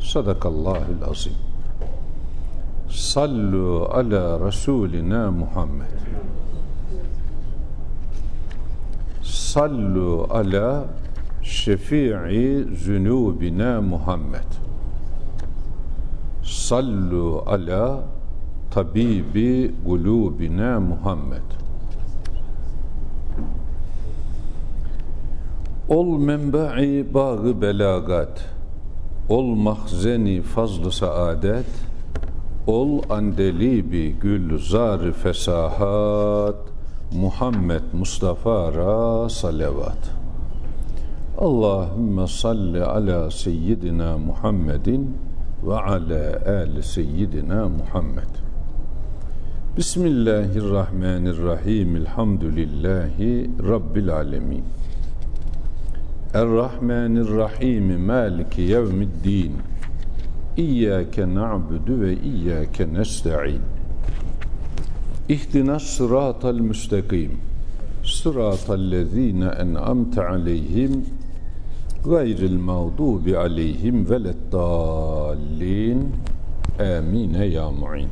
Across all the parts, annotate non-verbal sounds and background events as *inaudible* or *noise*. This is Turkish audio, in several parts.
Sadakallahul azim. Sallu ala Resulina Muhammed. Sallu ala şefii zünubina Muhammed. Sallu ala tabibi gulubina Muhammed. Ol menba'i bağı belagat Ol mahzeni fazlı saadet, ol andelibi gül zar fesahat, Muhammed Mustafa ra salavat. Allahümme salli ala seyyidina Muhammedin ve ala ali seyyidina Muhammed. Bismillahirrahmanirrahim. Elhamdülillahi Rabbil alemin. الرحمن الرحيم مالك يوم الدين. إياك نعبد وإياك نستعين. اهدنا الصراط المستقيم. صراط الذين أنعمت عليهم غير المغضوب عليهم ولا الضالين. آمين يا معين.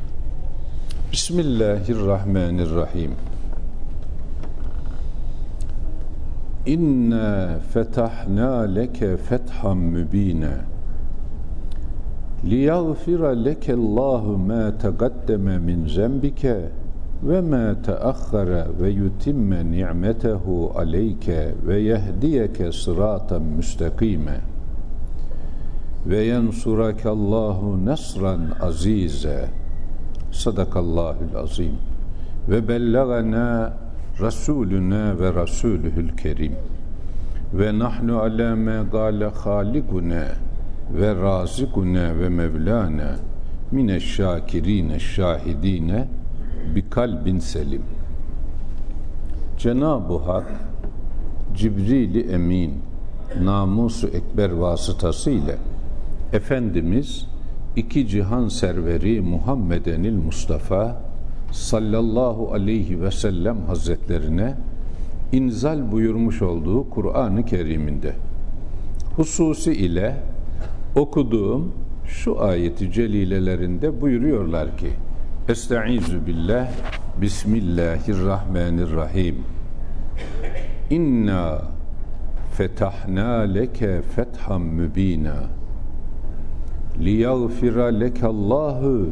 بسم الله الرحمن الرحيم. İnna fetahna leke fethan mübina liyaghfira leke Allahu ma taqaddama min zembike ve ma taakhara ve yutimme ni'metehu aleyke ve yehdiyeke sıratan müstakime. Ve yensurake Allahu nasran azize. Sadakallahul azim. Ve bellagana Rasuluna ve Rasulühül Kerim ve nahnu ala ma gale halikuna ve razikuna ve mevlana mine şakirine şahidine bi kalbin selim. Cenab-ı Hak Cibril-i Emin namusu ekber vasıtasıyla Efendimiz iki cihan serveri Muhammedenil Mustafa sallallahu aleyhi ve sellem hazretlerine inzal buyurmuş olduğu Kur'an-ı Kerim'inde. Hususi ile okuduğum şu ayeti celilelerinde buyuruyorlar ki Estaizu billah Bismillahirrahmanirrahim. İnna fetahna leke fetham mübina. Liyaghfira lekallahu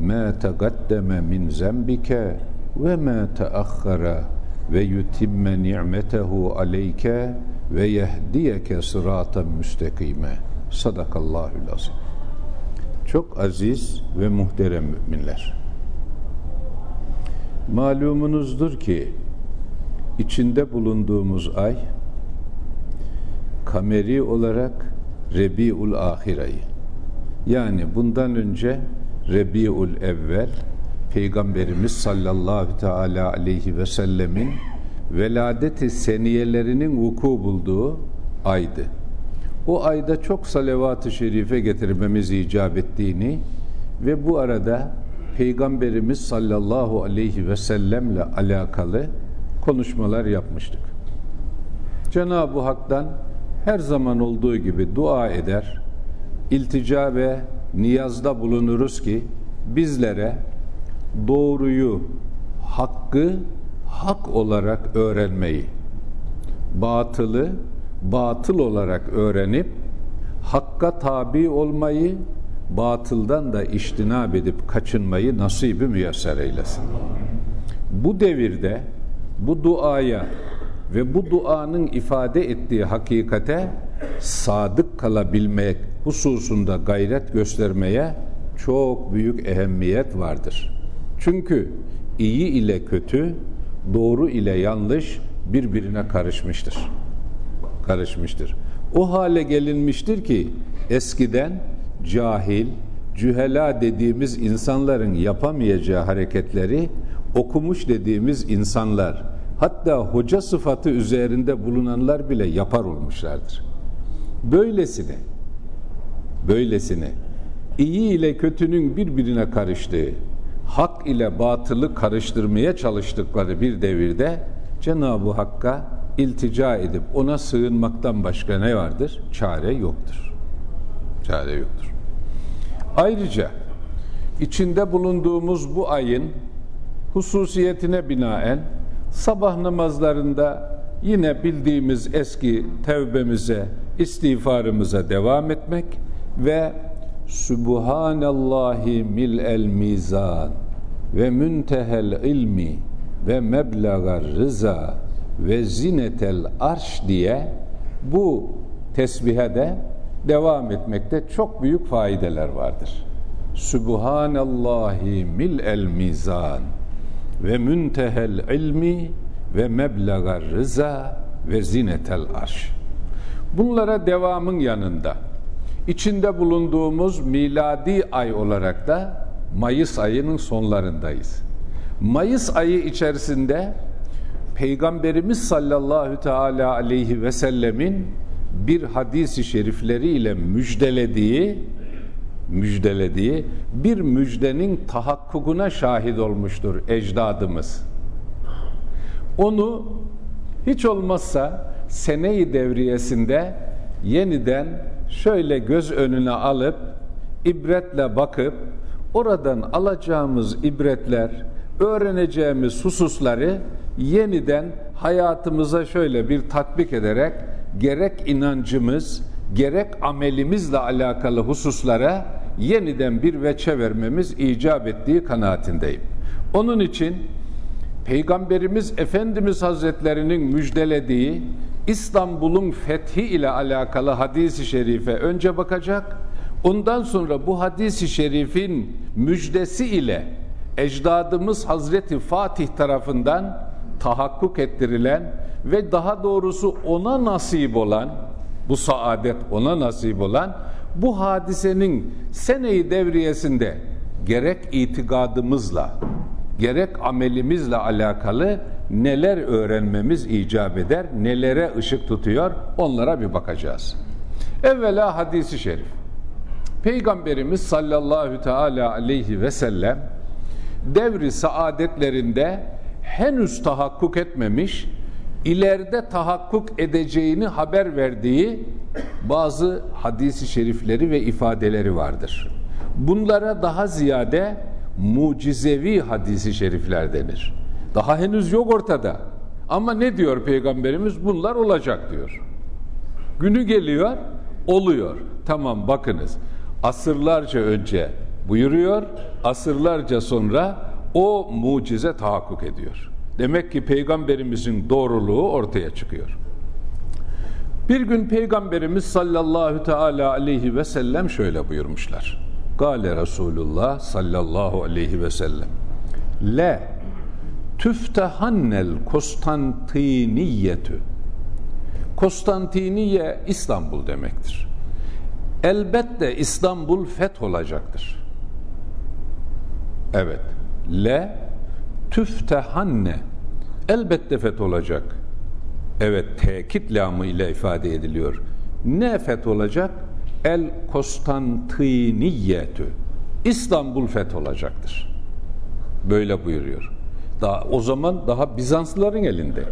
ma taqaddeme min zembike ve ma taakhara ve yutimme ni'metehu aleyke ve yehdiyeke sıraten müstakime. Sadakallahül azim. Çok aziz ve muhterem müminler. Malumunuzdur ki içinde bulunduğumuz ay kameri olarak Rebiul Ahir ayı. Yani bundan önce Rebiul Evvel Peygamberimiz sallallahu teala aleyhi ve sellemin veladeti seniyelerinin vuku bulduğu aydı. O ayda çok salavat-ı şerife getirmemiz icap ettiğini ve bu arada Peygamberimiz sallallahu aleyhi ve sellemle alakalı konuşmalar yapmıştık. Cenab-ı Hak'tan her zaman olduğu gibi dua eder, iltica ve niyazda bulunuruz ki bizlere doğruyu, hakkı hak olarak öğrenmeyi, batılı batıl olarak öğrenip hakka tabi olmayı batıldan da iştinab edip kaçınmayı nasibi müyesser eylesin. Bu devirde bu duaya ve bu duanın ifade ettiği hakikate sadık kalabilmek hususunda gayret göstermeye çok büyük ehemmiyet vardır. Çünkü iyi ile kötü, doğru ile yanlış birbirine karışmıştır. Karışmıştır. O hale gelinmiştir ki eskiden cahil, cühela dediğimiz insanların yapamayacağı hareketleri okumuş dediğimiz insanlar hatta hoca sıfatı üzerinde bulunanlar bile yapar olmuşlardır. Böylesine böylesine iyi ile kötünün birbirine karıştığı, hak ile batılı karıştırmaya çalıştıkları bir devirde Cenab-ı Hakk'a iltica edip ona sığınmaktan başka ne vardır? Çare yoktur. Çare yoktur. Ayrıca içinde bulunduğumuz bu ayın hususiyetine binaen sabah namazlarında yine bildiğimiz eski tevbemize, istiğfarımıza devam etmek ve Subhanallahi mil el mizan ve müntehel ilmi ve meblagar rıza ve zinetel arş diye bu tesbihe de devam etmekte çok büyük faydeler vardır. Subhanallahi mil el mizan ve müntehel ilmi ve meblagar rıza ve zinetel arş. Bunlara devamın yanında içinde bulunduğumuz miladi ay olarak da Mayıs ayının sonlarındayız. Mayıs ayı içerisinde Peygamberimiz sallallahu teala aleyhi ve sellemin bir hadisi şerifleriyle müjdelediği müjdelediği bir müjdenin tahakkukuna şahit olmuştur ecdadımız. Onu hiç olmazsa seneyi devriyesinde yeniden şöyle göz önüne alıp ibretle bakıp oradan alacağımız ibretler, öğreneceğimiz hususları yeniden hayatımıza şöyle bir tatbik ederek gerek inancımız, gerek amelimizle alakalı hususlara yeniden bir veçe vermemiz icap ettiği kanaatindeyim. Onun için Peygamberimiz Efendimiz Hazretlerinin müjdelediği İstanbul'un fethi ile alakalı hadisi şerife önce bakacak. Ondan sonra bu hadisi şerifin müjdesi ile ecdadımız Hazreti Fatih tarafından tahakkuk ettirilen ve daha doğrusu ona nasip olan bu saadet ona nasip olan bu hadisenin seneyi devriyesinde gerek itikadımızla gerek amelimizle alakalı neler öğrenmemiz icap eder, nelere ışık tutuyor onlara bir bakacağız. Evvela hadisi şerif. Peygamberimiz sallallahu teala aleyhi ve sellem devri saadetlerinde henüz tahakkuk etmemiş, ileride tahakkuk edeceğini haber verdiği bazı hadisi şerifleri ve ifadeleri vardır. Bunlara daha ziyade mucizevi hadisi şerifler denir. Daha henüz yok ortada. Ama ne diyor Peygamberimiz? Bunlar olacak diyor. Günü geliyor, oluyor. Tamam bakınız. Asırlarca önce buyuruyor, asırlarca sonra o mucize tahakkuk ediyor. Demek ki peygamberimizin doğruluğu ortaya çıkıyor. Bir gün peygamberimiz sallallahu teala aleyhi ve sellem şöyle buyurmuşlar. Gale Resulullah sallallahu aleyhi ve sellem. Le tüftehannel Konstantiniyetü. Konstantiniye İstanbul demektir. Elbette İstanbul feth olacaktır. Evet. Le tüftehanne elbette feth olacak. Evet tekit lamı ile ifade ediliyor. Ne feth olacak? El Konstantiniyetü. İstanbul feth olacaktır. Böyle buyuruyor. Daha o zaman daha Bizanslıların elinde.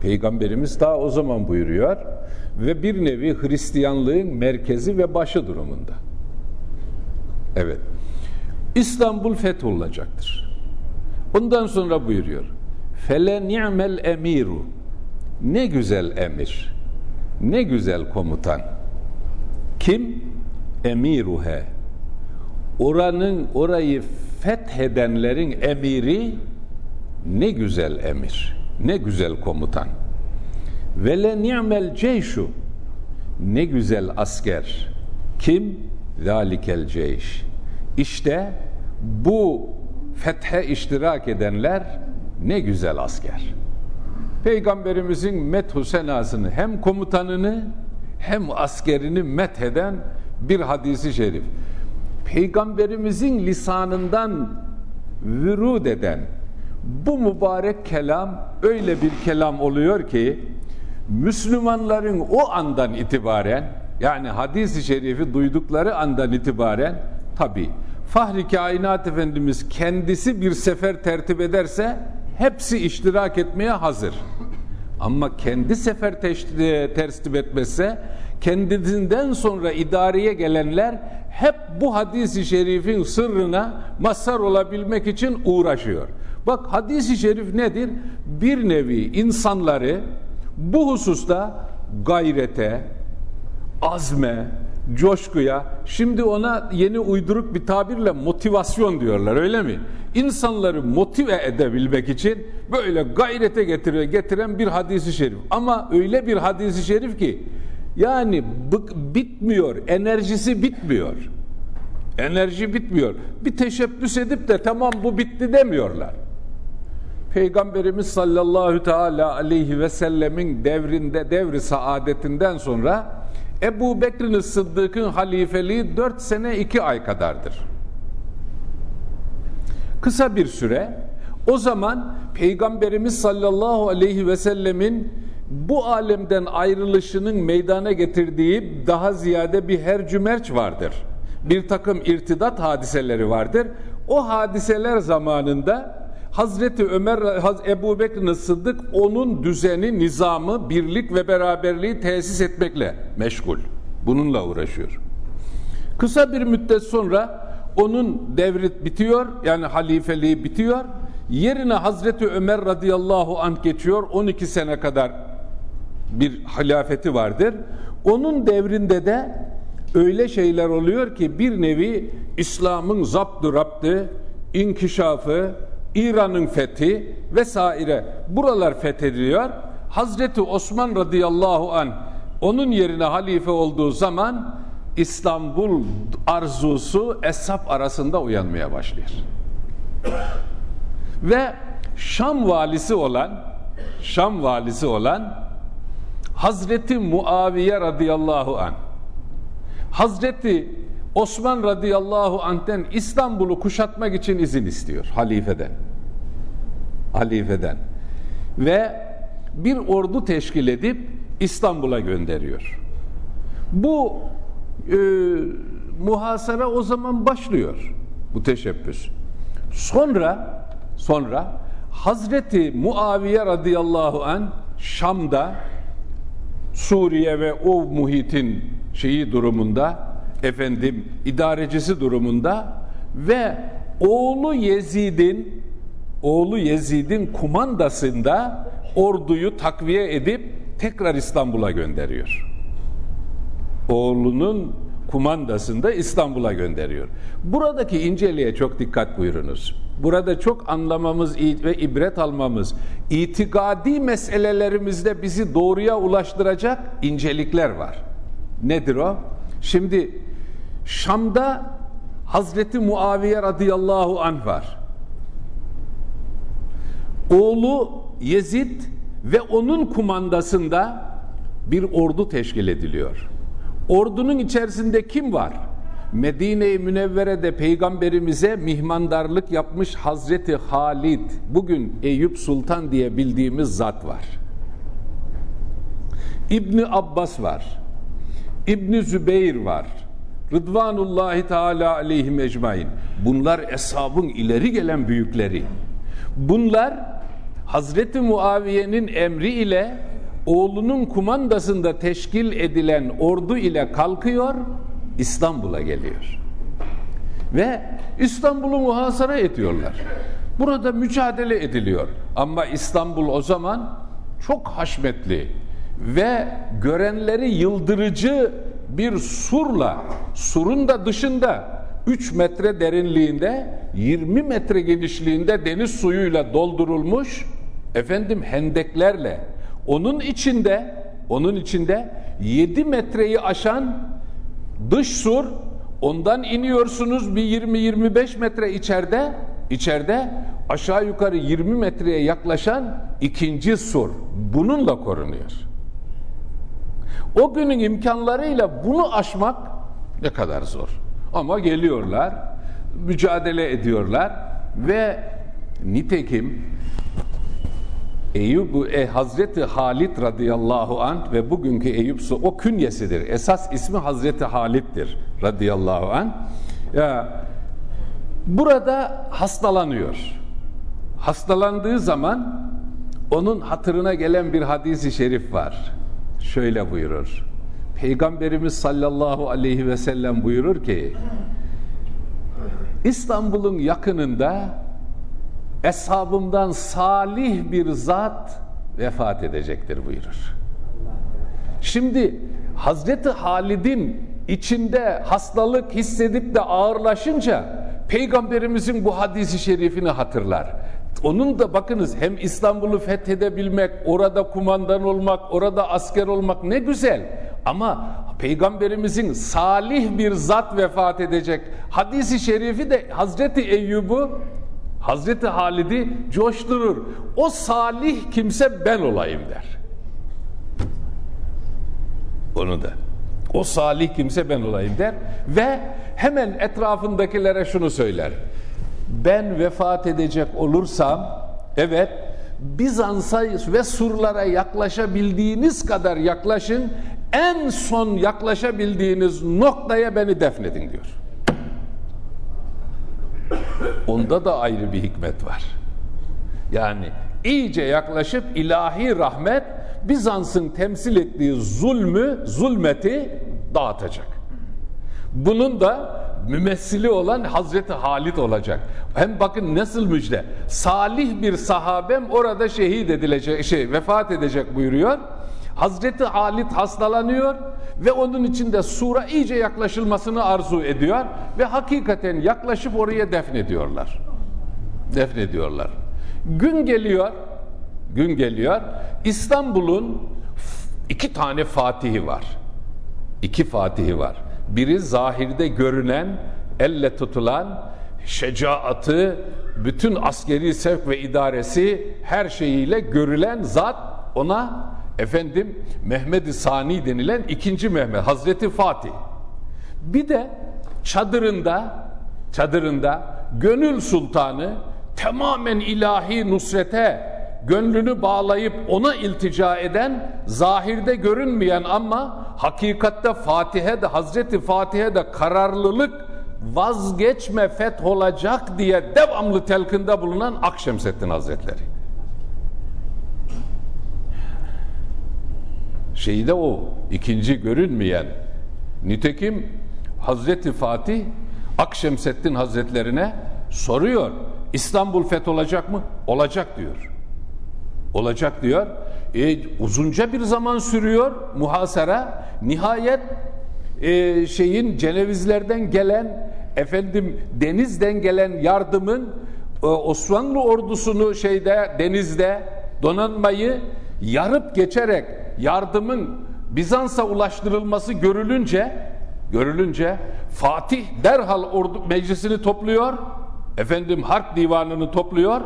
Peygamberimiz daha o zaman buyuruyor ve bir nevi Hristiyanlığın merkezi ve başı durumunda. Evet. İstanbul fetholacaktır. Ondan sonra buyuruyor. Fele ni'mel emiru. Ne güzel emir. Ne güzel komutan. Kim? Emiruhe. oranın orayı fethedenlerin emiri ne güzel emir, ne güzel komutan. Ve le ni'mel ceyşu ne güzel asker. Kim? Zalikel ceyş. İşte bu fethe iştirak edenler ne güzel asker. Peygamberimizin methu senasını hem komutanını hem askerini metheden bir hadisi şerif. Peygamberimizin lisanından vürud eden bu mübarek kelam öyle bir kelam oluyor ki Müslümanların o andan itibaren yani hadis-i şerifi duydukları andan itibaren tabi Fahri Kainat Efendimiz kendisi bir sefer tertip ederse hepsi iştirak etmeye hazır. Ama kendi sefer tertip etmezse kendisinden sonra idareye gelenler hep bu hadisi şerifin sırrına mazhar olabilmek için uğraşıyor. Bak hadisi şerif nedir? Bir nevi insanları bu hususta gayrete, azme, coşkuya, şimdi ona yeni uyduruk bir tabirle motivasyon diyorlar öyle mi? İnsanları motive edebilmek için böyle gayrete getiriyor, getiren bir hadisi şerif. Ama öyle bir hadisi şerif ki yani bitmiyor, enerjisi bitmiyor. Enerji bitmiyor. Bir teşebbüs edip de tamam bu bitti demiyorlar. Peygamberimiz sallallahu teala aleyhi ve sellemin devrinde devri saadetinden sonra Ebu Bekir'in Sıddık'ın halifeliği dört sene iki ay kadardır. Kısa bir süre o zaman Peygamberimiz sallallahu aleyhi ve sellemin bu alemden ayrılışının meydana getirdiği daha ziyade bir hercümerç vardır. Bir takım irtidat hadiseleri vardır. O hadiseler zamanında Hazreti Ömer, Ebu Bekir Sıddık onun düzeni, nizamı, birlik ve beraberliği tesis etmekle meşgul. Bununla uğraşıyor. Kısa bir müddet sonra onun devri bitiyor, yani halifeliği bitiyor. Yerine Hazreti Ömer radıyallahu anh geçiyor. 12 sene kadar bir hilafeti vardır. Onun devrinde de öyle şeyler oluyor ki bir nevi İslam'ın zaptı raptı, inkişafı, İran'ın fethi vesaire buralar fethediliyor. Hazreti Osman radıyallahu an onun yerine halife olduğu zaman İstanbul arzusu Eshab arasında uyanmaya başlıyor. *coughs* Ve Şam valisi olan Şam valisi olan Hazreti Muaviye radıyallahu an Hazreti Osman radıyallahu anh'ten İstanbul'u kuşatmak için izin istiyor halifeden. Halifeden. Ve bir ordu teşkil edip İstanbul'a gönderiyor. Bu e, muhasara o zaman başlıyor. Bu teşebbüs. Sonra sonra Hazreti Muaviye radıyallahu an Şam'da Suriye ve o muhitin şeyi durumunda efendim idarecisi durumunda ve oğlu Yezid'in oğlu Yezid'in kumandasında orduyu takviye edip tekrar İstanbul'a gönderiyor. Oğlunun kumandasında İstanbul'a gönderiyor. Buradaki inceliğe çok dikkat buyurunuz. Burada çok anlamamız ve ibret almamız, itikadi meselelerimizde bizi doğruya ulaştıracak incelikler var. Nedir o? Şimdi Şam'da Hazreti Muaviye radıyallahu anh var. Oğlu Yezid ve onun kumandasında bir ordu teşkil ediliyor. Ordunun içerisinde kim var? Medine-i Münevvere'de peygamberimize mihmandarlık yapmış Hazreti Halid, bugün Eyüp Sultan diye bildiğimiz zat var. İbni Abbas var. İbni Zübeyir var. Rıdvanullahi Teala aleyhim ecmain. Bunlar eshabın ileri gelen büyükleri. Bunlar Hazreti Muaviye'nin emri ile oğlunun kumandasında teşkil edilen ordu ile kalkıyor, İstanbul'a geliyor. Ve İstanbul'u muhasara ediyorlar. Burada mücadele ediliyor. Ama İstanbul o zaman çok haşmetli ve görenleri yıldırıcı bir surla, surun da dışında 3 metre derinliğinde 20 metre genişliğinde deniz suyuyla doldurulmuş efendim hendeklerle onun içinde onun içinde 7 metreyi aşan dış sur ondan iniyorsunuz bir 20-25 metre içeride içeride aşağı yukarı 20 metreye yaklaşan ikinci sur bununla korunuyor. O günün imkanlarıyla bunu aşmak ne kadar zor. Ama geliyorlar, mücadele ediyorlar ve nitekim Eyüp e, Hazreti Halit radıyallahu anh ve bugünkü Eyüp su o künyesidir. Esas ismi Hazreti Halit'tir radıyallahu anh. Ya, burada hastalanıyor. Hastalandığı zaman onun hatırına gelen bir hadisi şerif var. Şöyle buyurur. Peygamberimiz sallallahu aleyhi ve sellem buyurur ki İstanbul'un yakınında eshabımdan salih bir zat vefat edecektir buyurur. Şimdi Hazreti Halid'in içinde hastalık hissedip de ağırlaşınca Peygamberimizin bu hadisi şerifini hatırlar. Onun da bakınız hem İstanbul'u fethedebilmek, orada kumandan olmak, orada asker olmak ne güzel. Ama Peygamberimizin salih bir zat vefat edecek. Hadisi şerifi de Hazreti Eyyub'u Hazreti Halid'i coşturur. O salih kimse ben olayım der. Onu da. O salih kimse ben olayım der ve hemen etrafındakilere şunu söyler. Ben vefat edecek olursam evet Bizans'a ve surlara yaklaşabildiğiniz kadar yaklaşın en son yaklaşabildiğiniz noktaya beni defnedin diyor. Onda da ayrı bir hikmet var. Yani iyice yaklaşıp ilahi rahmet Bizans'ın temsil ettiği zulmü, zulmeti dağıtacak. Bunun da mümessili olan Hazreti Halit olacak. Hem bakın nasıl müjde. Salih bir sahabem orada şehit edilecek, şey vefat edecek buyuruyor. Hazreti Halit hastalanıyor ve onun içinde sura iyice yaklaşılmasını arzu ediyor ve hakikaten yaklaşıp oraya defnediyorlar. Defnediyorlar. Gün geliyor, gün geliyor. İstanbul'un iki tane fatihi var. İki fatihi var. Biri zahirde görünen, elle tutulan, şecaatı, bütün askeri sevk ve idaresi her şeyiyle görülen zat ona efendim Mehmed-i Sani denilen ikinci Mehmet Hazreti Fatih. Bir de çadırında çadırında gönül sultanı tamamen ilahi nusrete gönlünü bağlayıp ona iltica eden zahirde görünmeyen ama hakikatte Fatih'e de Hazreti Fatih'e de kararlılık vazgeçme feth olacak diye devamlı telkinde bulunan Akşemseddin Hazretleri. Şeyde o ikinci görünmeyen nitekim Hazreti Fatih Akşemseddin Hazretlerine soruyor. İstanbul feth olacak mı? Olacak diyor. Olacak diyor. E, uzunca bir zaman sürüyor muhasara. Nihayet e, şeyin Cenevizlerden gelen efendim denizden gelen yardımın e, Osmanlı ordusunu şeyde denizde donanmayı yarıp geçerek yardımın Bizans'a ulaştırılması görülünce görülünce Fatih derhal ordu meclisini topluyor. Efendim harp divanını topluyor.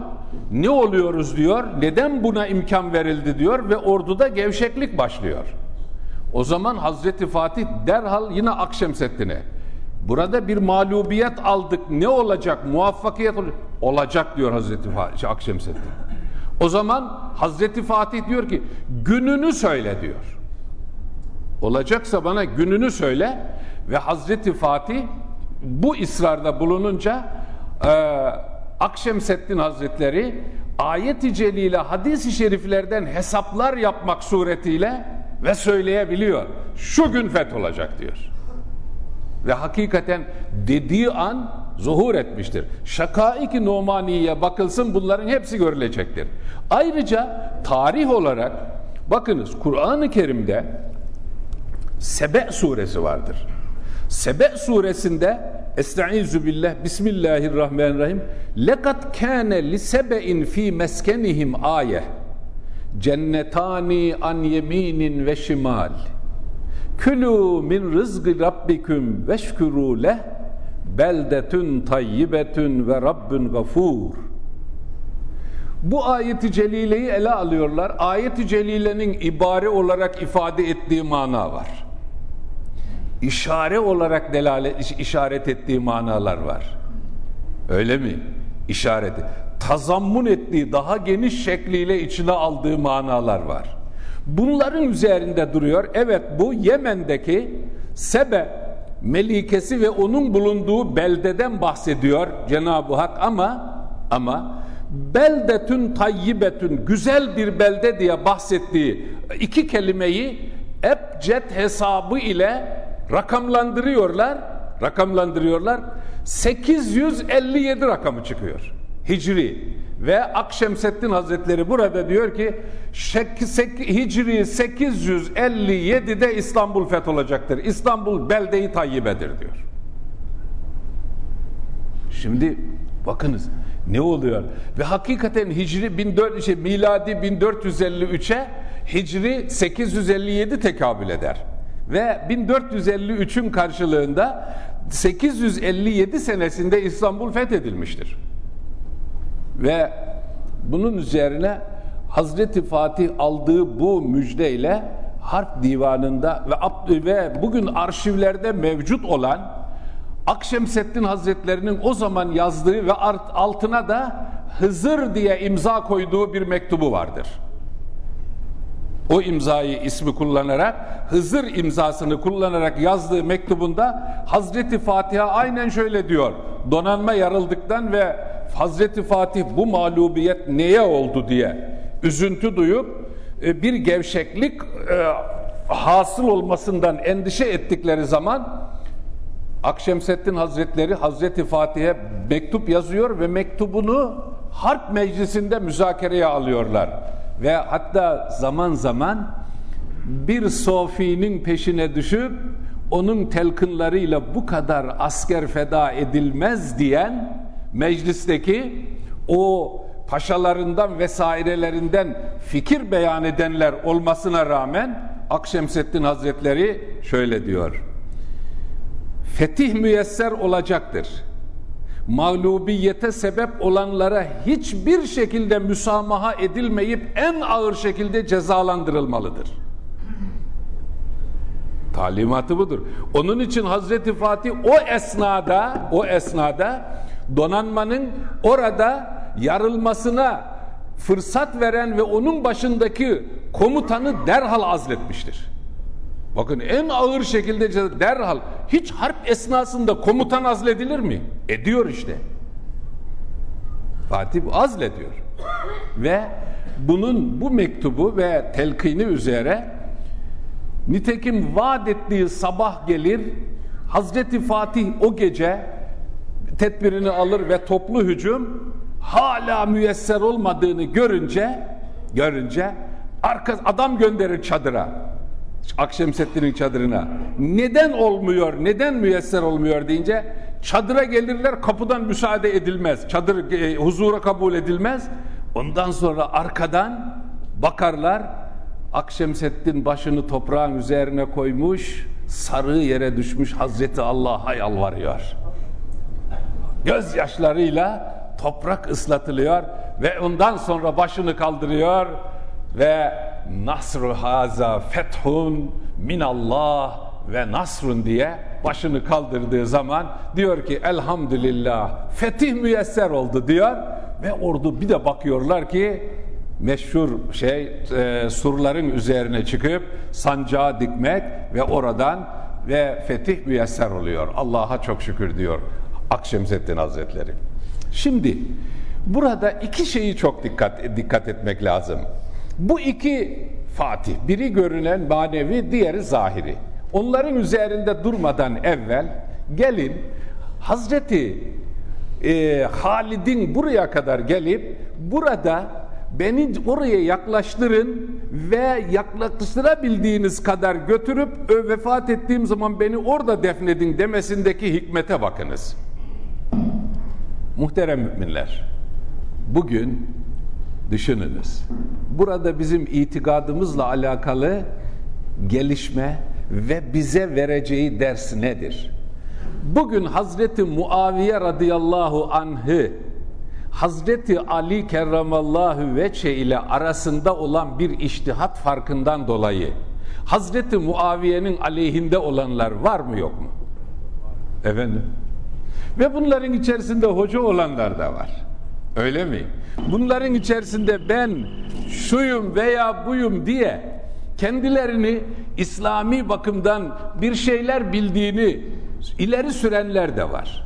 Ne oluyoruz diyor. Neden buna imkan verildi diyor ve orduda gevşeklik başlıyor. O zaman Hazreti Fatih derhal yine Akşemseddin'e burada bir mağlubiyet aldık ne olacak muvaffakiyet olacak diyor Hazreti Fatih, şey, Akşemseddin. O zaman Hazreti Fatih diyor ki gününü söyle diyor. Olacaksa bana gününü söyle ve Hazreti Fatih bu ısrarda bulununca e, Akşemseddin Hazretleri ayet-i celile hadis-i şeriflerden hesaplar yapmak suretiyle ve söyleyebiliyor. Şu gün feth olacak diyor. Ve hakikaten dediği an zuhur etmiştir. Şakaik-i Numani'ye bakılsın bunların hepsi görülecektir. Ayrıca tarih olarak bakınız Kur'an-ı Kerim'de Sebe suresi vardır. Sebe suresinde Estaizu billah Bismillahirrahmanirrahim Lekad kâne li sebe'in fî meskenihim ayeh Cennetani an yeminin ve şimal Külü min rızgı rabbiküm veşkürû leh beldetün tayyibetün ve rabbün gafur bu ayeti celileyi ele alıyorlar. Ayeti celilenin ibare olarak ifade ettiği mana var. İşare olarak delalet, işaret ettiği manalar var. Öyle mi? İşareti. Tazammun ettiği, daha geniş şekliyle içine aldığı manalar var. Bunların üzerinde duruyor. Evet bu Yemen'deki Sebe melikesi ve onun bulunduğu beldeden bahsediyor Cenab-ı Hak ama ama beldetün tayyibetün güzel bir belde diye bahsettiği iki kelimeyi ebced hesabı ile rakamlandırıyorlar rakamlandırıyorlar 857 rakamı çıkıyor Hicri ve Akşemseddin Hazretleri burada diyor ki Hicri 857'de İstanbul fetholacaktır. İstanbul belde-i tayyibedir diyor. Şimdi bakınız ne oluyor? Ve hakikaten Hicri 14 şey, miladi 1453'e Hicri 857 tekabül eder. Ve 1453'ün karşılığında 857 senesinde İstanbul fethedilmiştir. Ve bunun üzerine Hazreti Fatih aldığı bu müjdeyle harp divanında ve, ve bugün arşivlerde mevcut olan Akşemseddin Hazretlerinin o zaman yazdığı ve altına da Hızır diye imza koyduğu bir mektubu vardır. O imzayı ismi kullanarak Hızır imzasını kullanarak yazdığı mektubunda Hazreti Fatiha aynen şöyle diyor. Donanma yarıldıktan ve Hazreti Fatih bu mağlubiyet neye oldu diye üzüntü duyup e, bir gevşeklik e, hasıl olmasından endişe ettikleri zaman Akşemseddin Hazretleri Hazreti Fatih'e mektup yazıyor ve mektubunu harp meclisinde müzakereye alıyorlar. Ve hatta zaman zaman bir sofinin peşine düşüp onun telkınlarıyla bu kadar asker feda edilmez diyen meclisteki o paşalarından vesairelerinden fikir beyan edenler olmasına rağmen Akşemseddin Hazretleri şöyle diyor fetih müyesser olacaktır. Mağlubiyete sebep olanlara hiçbir şekilde müsamaha edilmeyip en ağır şekilde cezalandırılmalıdır. Talimatı budur. Onun için Hazreti Fatih o esnada o esnada donanmanın orada yarılmasına fırsat veren ve onun başındaki komutanı derhal azletmiştir. Bakın en ağır şekilde derhal hiç harp esnasında komutan azledilir mi? Ediyor işte. Fatih azlediyor. Ve bunun bu mektubu ve telkini üzere nitekim vaat ettiği sabah gelir Hazreti Fatih o gece tedbirini alır ve toplu hücum hala müyesser olmadığını görünce görünce arka adam gönderir çadıra Akşemseddin'in çadırına. Neden olmuyor, neden müyesser olmuyor deyince çadıra gelirler kapıdan müsaade edilmez. Çadır e, huzura kabul edilmez. Ondan sonra arkadan bakarlar Akşemseddin başını toprağın üzerine koymuş sarı yere düşmüş Hazreti Allah'a yalvarıyor. Gözyaşlarıyla toprak ıslatılıyor ve ondan sonra başını kaldırıyor ve nasru haza fethun minallah ve nasrun diye başını kaldırdığı zaman diyor ki elhamdülillah fetih müyesser oldu diyor ve ordu bir de bakıyorlar ki meşhur şey e, surların üzerine çıkıp sancağı dikmek ve oradan ve fetih müyesser oluyor. Allah'a çok şükür diyor Akşemseddin Hazretleri. Şimdi burada iki şeyi çok dikkat dikkat etmek lazım. Bu iki Fatih, biri görünen manevi, diğeri zahiri. Onların üzerinde durmadan evvel gelin Hazreti e, Halid'in buraya kadar gelip burada beni oraya yaklaştırın ve yaklaştırabildiğiniz kadar götürüp vefat ettiğim zaman beni orada defnedin demesindeki hikmete bakınız. Muhterem müminler, bugün düşününüz. Burada bizim itikadımızla alakalı gelişme ve bize vereceği ders nedir? Bugün Hazreti Muaviye radıyallahu anh'ı Hazreti Ali kerramallahu veçe ile arasında olan bir iştihat farkından dolayı Hazreti Muaviye'nin aleyhinde olanlar var mı yok mu? Efendim? Ve bunların içerisinde hoca olanlar da var. Öyle mi? Bunların içerisinde ben şuyum veya buyum diye kendilerini İslami bakımdan bir şeyler bildiğini ileri sürenler de var.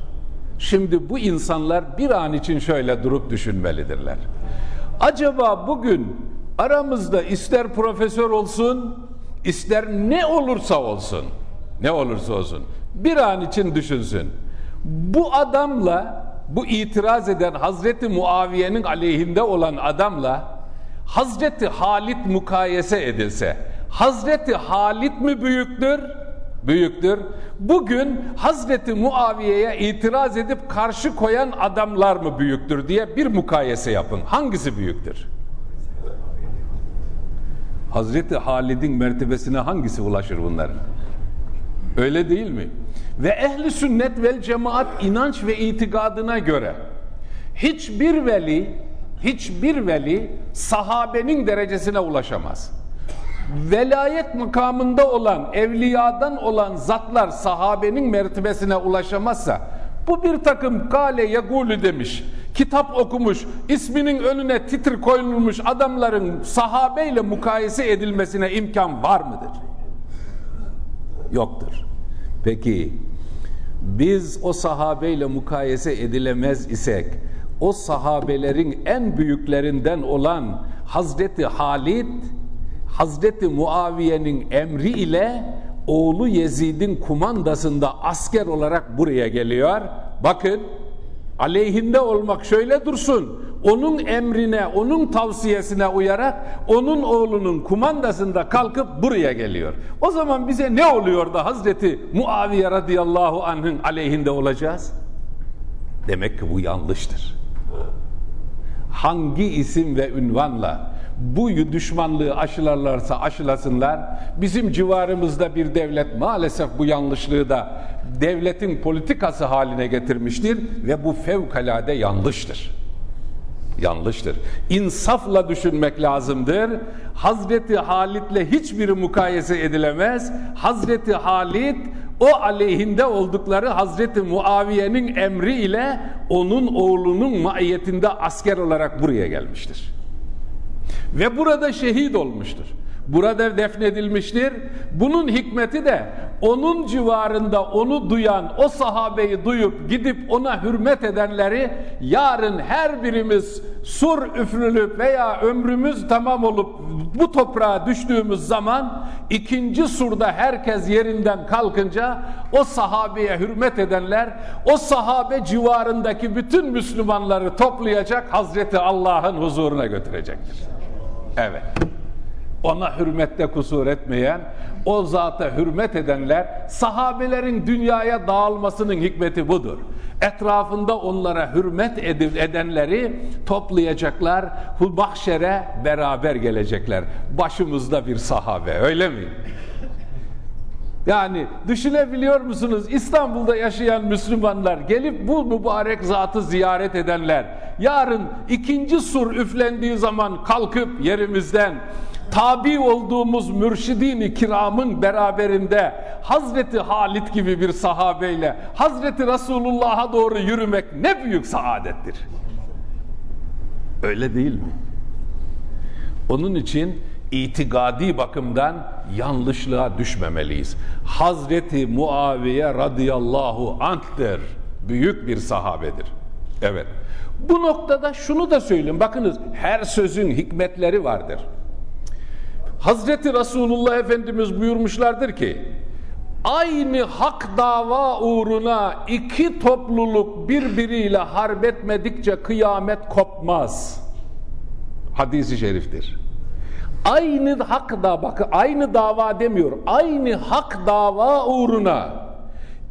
Şimdi bu insanlar bir an için şöyle durup düşünmelidirler. Acaba bugün aramızda ister profesör olsun, ister ne olursa olsun, ne olursa olsun bir an için düşünsün. Bu adamla, bu itiraz eden Hazreti Muaviye'nin aleyhinde olan adamla Hazreti Halit mukayese edilse, Hazreti Halit mi büyüktür? Büyüktür. Bugün Hazreti Muaviye'ye itiraz edip karşı koyan adamlar mı büyüktür diye bir mukayese yapın. Hangisi büyüktür? Hazreti Halid'in mertebesine hangisi ulaşır bunların? Öyle değil mi? Ve ehli sünnet vel cemaat inanç ve itikadına göre hiçbir veli hiçbir veli sahabenin derecesine ulaşamaz. Velayet makamında olan, evliyadan olan zatlar sahabenin mertebesine ulaşamazsa bu bir takım kale yagulü demiş, kitap okumuş, isminin önüne titir koyulmuş adamların sahabeyle mukayese edilmesine imkan var mıdır? Yoktur. Peki biz o sahabeyle mukayese edilemez isek o sahabelerin en büyüklerinden olan Hazreti Halid Hazreti Muaviye'nin emri ile oğlu Yezid'in kumandasında asker olarak buraya geliyor. Bakın aleyhinde olmak şöyle dursun. Onun emrine, onun tavsiyesine uyarak onun oğlunun kumandasında kalkıp buraya geliyor. O zaman bize ne oluyor da Hazreti Muaviye radıyallahu anh'ın aleyhinde olacağız? Demek ki bu yanlıştır. Hangi isim ve ünvanla bu düşmanlığı aşılarlarsa aşılasınlar. Bizim civarımızda bir devlet maalesef bu yanlışlığı da devletin politikası haline getirmiştir ve bu fevkalade yanlıştır. Yanlıştır. İnsafla düşünmek lazımdır. Hazreti Halit'le hiçbiri mukayese edilemez. Hazreti Halit o aleyhinde oldukları Hazreti Muaviye'nin emri ile onun oğlunun maiyetinde asker olarak buraya gelmiştir. Ve burada şehit olmuştur. Burada defnedilmiştir. Bunun hikmeti de onun civarında onu duyan, o sahabeyi duyup gidip ona hürmet edenleri yarın her birimiz sur üfrülüp veya ömrümüz tamam olup bu toprağa düştüğümüz zaman ikinci surda herkes yerinden kalkınca o sahabeye hürmet edenler o sahabe civarındaki bütün Müslümanları toplayacak Hazreti Allah'ın huzuruna götürecektir. Evet. Ona hürmette kusur etmeyen, o zata hürmet edenler, sahabelerin dünyaya dağılmasının hikmeti budur. Etrafında onlara hürmet edenleri toplayacaklar, mahşere beraber gelecekler. Başımızda bir sahabe, öyle mi? Yani düşünebiliyor musunuz? İstanbul'da yaşayan Müslümanlar gelip bu mübarek zatı ziyaret edenler yarın ikinci sur üflendiği zaman kalkıp yerimizden tabi olduğumuz mürşidin kiramın beraberinde Hazreti Halit gibi bir sahabeyle Hazreti Resulullah'a doğru yürümek ne büyük saadettir. Öyle değil mi? Onun için itikadi bakımdan yanlışlığa düşmemeliyiz. Hazreti Muaviye radıyallahu anh'tır. Büyük bir sahabedir. Evet. Bu noktada şunu da söyleyeyim. Bakınız her sözün hikmetleri vardır. Hazreti Resulullah Efendimiz buyurmuşlardır ki aynı hak dava uğruna iki topluluk birbiriyle harbetmedikçe kıyamet kopmaz. Hadisi şeriftir. Aynı hak da bakın aynı dava demiyor. Aynı hak dava uğruna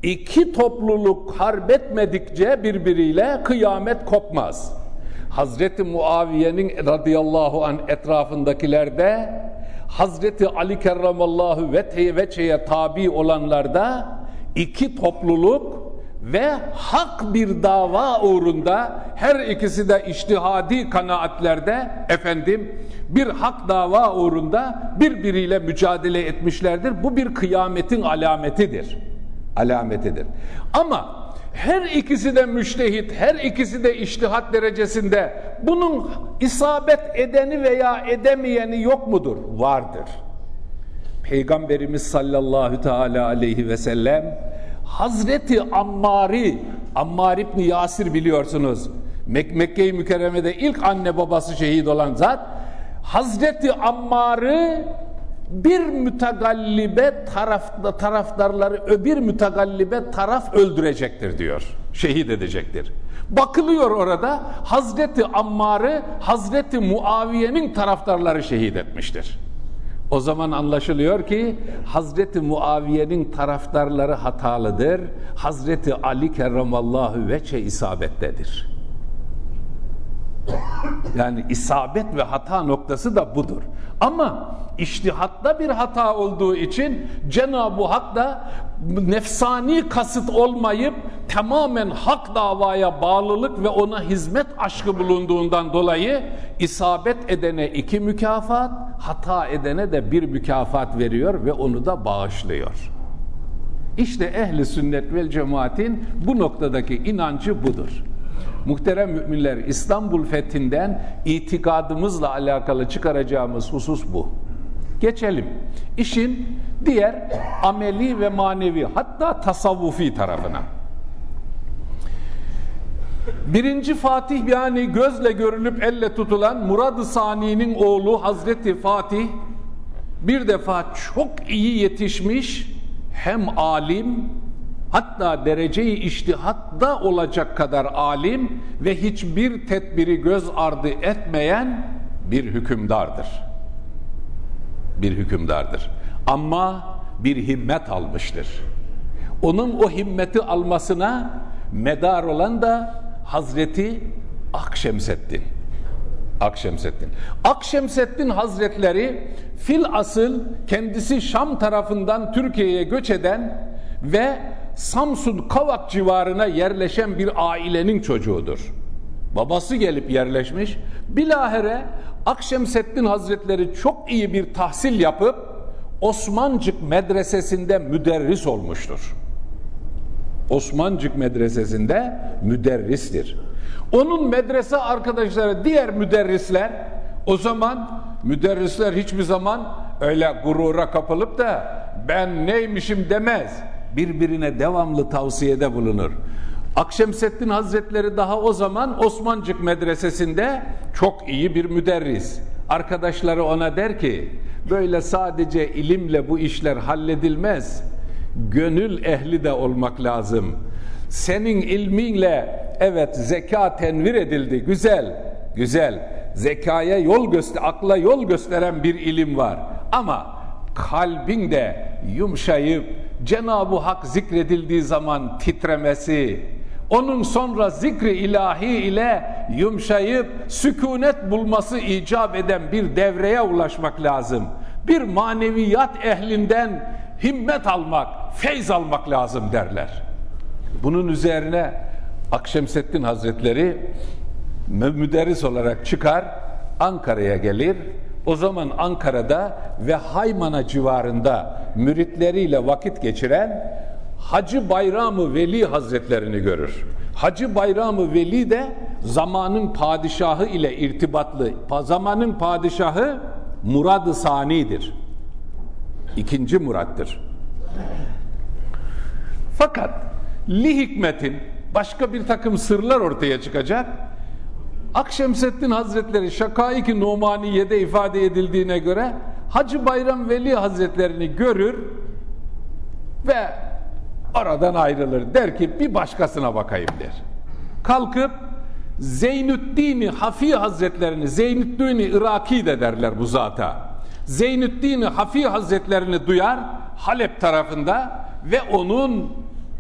iki topluluk harbetmedikçe birbiriyle kıyamet kopmaz. Hazreti Muaviye'nin radıyallahu an etrafındakilerde Hazreti Ali kerramallahu veçheye veçheye tabi olanlarda iki topluluk ve hak bir dava uğrunda her ikisi de iştihadi kanaatlerde efendim bir hak dava uğrunda birbiriyle mücadele etmişlerdir. Bu bir kıyametin alametidir. Alametidir. Ama her ikisi de müştehit, her ikisi de iştihat derecesinde bunun isabet edeni veya edemeyeni yok mudur? Vardır. Peygamberimiz sallallahu teala aleyhi ve sellem Hazreti Ammar'i, Ammar İbni Yasir biliyorsunuz. Mek Mekke-i Mükerreme'de ilk anne babası şehit olan zat Hazreti Ammar'ı bir mütegallibe tarafta taraftarları öbür mütegallibe taraf öldürecektir diyor. Şehit edecektir. Bakılıyor orada Hazreti Ammar'ı Hazreti Muaviye'nin taraftarları şehit etmiştir. O zaman anlaşılıyor ki Hazreti Muaviye'nin taraftarları hatalıdır. Hazreti Ali kerramallahu veçe isabettedir. Yani isabet ve hata noktası da budur. Ama iştihatta bir hata olduğu için Cenab-ı Hak da nefsani kasıt olmayıp tamamen hak davaya bağlılık ve ona hizmet aşkı bulunduğundan dolayı isabet edene iki mükafat, hata edene de bir mükafat veriyor ve onu da bağışlıyor. İşte ehli sünnet vel cemaatin bu noktadaki inancı budur. Muhterem müminler İstanbul fethinden itikadımızla alakalı çıkaracağımız husus bu. Geçelim. İşin diğer ameli ve manevi hatta tasavvufi tarafına. Birinci Fatih yani gözle görülüp elle tutulan Murad-ı Sani'nin oğlu Hazreti Fatih bir defa çok iyi yetişmiş hem alim hatta dereceyi iştihatta olacak kadar alim ve hiçbir tedbiri göz ardı etmeyen bir hükümdardır. Bir hükümdardır. Ama bir himmet almıştır. Onun o himmeti almasına medar olan da Hazreti Akşemseddin. Akşemseddin. Akşemseddin Hazretleri fil asıl kendisi Şam tarafından Türkiye'ye göç eden ve Samsun Kavak civarına yerleşen bir ailenin çocuğudur. Babası gelip yerleşmiş. Bilahere Akşemseddin Hazretleri çok iyi bir tahsil yapıp Osmancık medresesinde müderris olmuştur. Osmancık medresesinde müderristir. Onun medrese arkadaşları diğer müderrisler o zaman müderrisler hiçbir zaman öyle gurura kapılıp da ben neymişim demez birbirine devamlı tavsiyede bulunur. Akşemseddin Hazretleri daha o zaman Osmancık Medresesi'nde çok iyi bir müderris. Arkadaşları ona der ki böyle sadece ilimle bu işler halledilmez. Gönül ehli de olmak lazım. Senin ilminle evet zeka tenvir edildi güzel güzel zekaya yol göster akla yol gösteren bir ilim var ama kalbin de yumuşayıp Cenab-ı Hak zikredildiği zaman titremesi, onun sonra zikri ilahi ile yumuşayıp sükunet bulması icap eden bir devreye ulaşmak lazım. Bir maneviyat ehlinden himmet almak, feyz almak lazım derler. Bunun üzerine Akşemseddin Hazretleri müderris olarak çıkar, Ankara'ya gelir, o zaman Ankara'da ve Haymana civarında müritleriyle vakit geçiren Hacı Bayramı Veli Hazretlerini görür. Hacı Bayramı Veli de zamanın padişahı ile irtibatlı. Zamanın padişahı Murad-ı Sani'dir. İkinci Murad'dır. Fakat li hikmetin başka bir takım sırlar ortaya çıkacak Akşemseddin Hazretleri Şakaik-i Numaniye'de ifade edildiğine göre Hacı Bayram Veli Hazretlerini görür ve aradan ayrılır. Der ki bir başkasına bakayım der. Kalkıp Zeynüddin Hafi Hazretlerini, Zeynüddin Iraki de derler bu zata. Zeynüddin Hafi Hazretlerini duyar Halep tarafında ve onun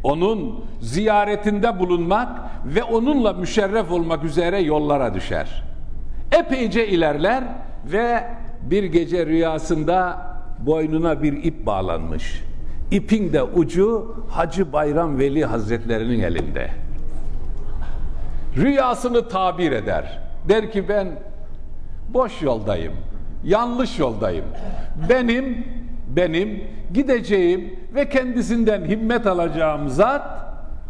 onun ziyaretinde bulunmak ve onunla müşerref olmak üzere yollara düşer. Epeyce ilerler ve bir gece rüyasında boynuna bir ip bağlanmış. İpin de ucu Hacı Bayram Veli Hazretlerinin elinde. Rüyasını tabir eder. Der ki ben boş yoldayım, yanlış yoldayım. Benim benim gideceğim ve kendisinden himmet alacağım zat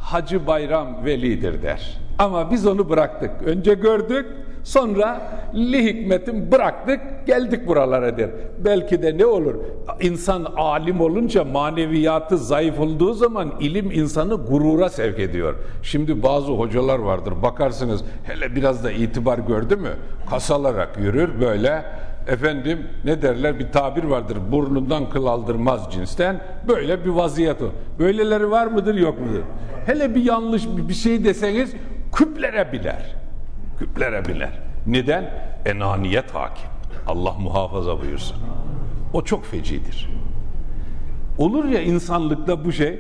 Hacı Bayram Veli'dir der. Ama biz onu bıraktık. Önce gördük, sonra li hikmetin bıraktık, geldik buralara der. Belki de ne olur? İnsan alim olunca maneviyatı zayıf olduğu zaman ilim insanı gurura sevk ediyor. Şimdi bazı hocalar vardır, bakarsınız hele biraz da itibar gördü mü? Kasalarak yürür böyle efendim ne derler bir tabir vardır burnundan kıl aldırmaz cinsten böyle bir vaziyet. Böyleleri var mıdır yok mudur? Hele bir yanlış bir şey deseniz küplere biler. Küplere biler. Neden? Enaniyet hakim. Allah muhafaza buyursun. O çok fecidir. Olur ya insanlıkta bu şey.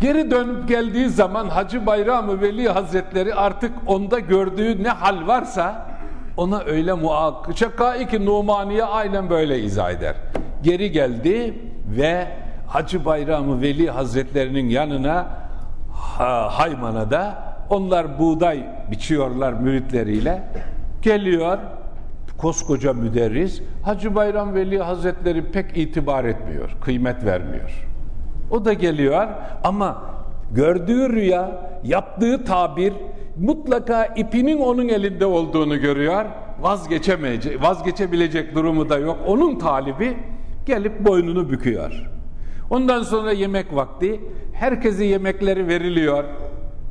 Geri dönüp geldiği zaman Hacı Bayram-ı Veli Hazretleri artık onda gördüğü ne hal varsa ona öyle muak şakaik Numaniye aynen böyle izah eder. Geri geldi ve Hacı Bayram-ı Veli Hazretlerinin yanına Hayman'a da onlar buğday biçiyorlar müritleriyle. Geliyor koskoca müderris Hacı Bayram Veli Hazretleri pek itibar etmiyor, kıymet vermiyor. O da geliyor ama gördüğü rüya, yaptığı tabir mutlaka ipinin onun elinde olduğunu görüyor. Vazgeçemeyecek, vazgeçebilecek durumu da yok. Onun talibi gelip boynunu büküyor. Ondan sonra yemek vakti. Herkese yemekleri veriliyor.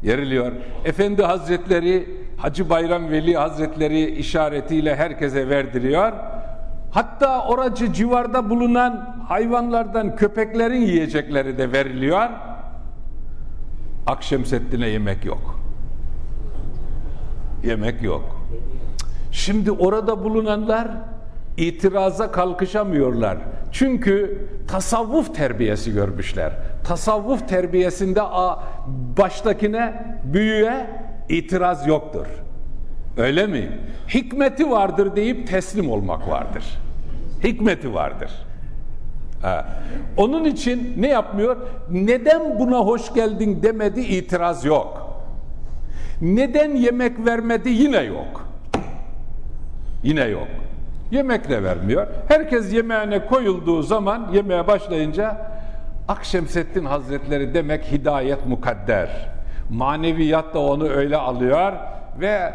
Veriliyor. Efendi Hazretleri Hacı Bayram Veli Hazretleri işaretiyle herkese verdiriyor. Hatta oracı civarda bulunan hayvanlardan köpeklerin yiyecekleri de veriliyor. Akşemseddin'e yemek yok yemek yok. Şimdi orada bulunanlar itiraza kalkışamıyorlar. Çünkü tasavvuf terbiyesi görmüşler. Tasavvuf terbiyesinde baştakine, büyüye itiraz yoktur. Öyle mi? Hikmeti vardır deyip teslim olmak vardır. Hikmeti vardır. Ha. Onun için ne yapmıyor? Neden buna hoş geldin demedi itiraz yok. Neden yemek vermedi yine yok. Yine yok. Yemek de vermiyor. Herkes yemeğine koyulduğu zaman yemeğe başlayınca Akşemseddin Hazretleri demek hidayet mukadder. Maneviyat da onu öyle alıyor ve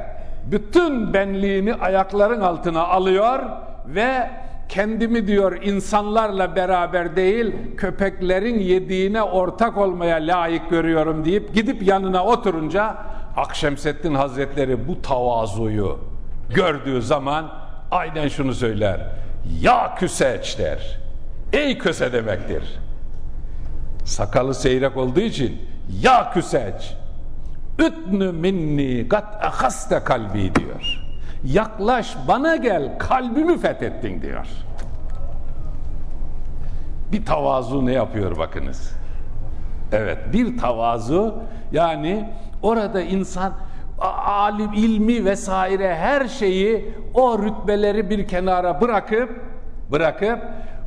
bütün benliğini ayakların altına alıyor ve kendimi diyor insanlarla beraber değil köpeklerin yediğine ortak olmaya layık görüyorum deyip gidip yanına oturunca Akşemseddin Hazretleri bu tavazuyu gördüğü zaman aynen şunu söyler. Ya küseç der. Ey köse demektir. Sakalı seyrek olduğu için ya küseç. Ütnü minni kat ahaste kalbi diyor. Yaklaş bana gel kalbimi fethettin diyor. Bir tavazu ne yapıyor bakınız. Evet bir tavazu yani Orada insan alim, ilmi vesaire her şeyi o rütbeleri bir kenara bırakıp bırakıp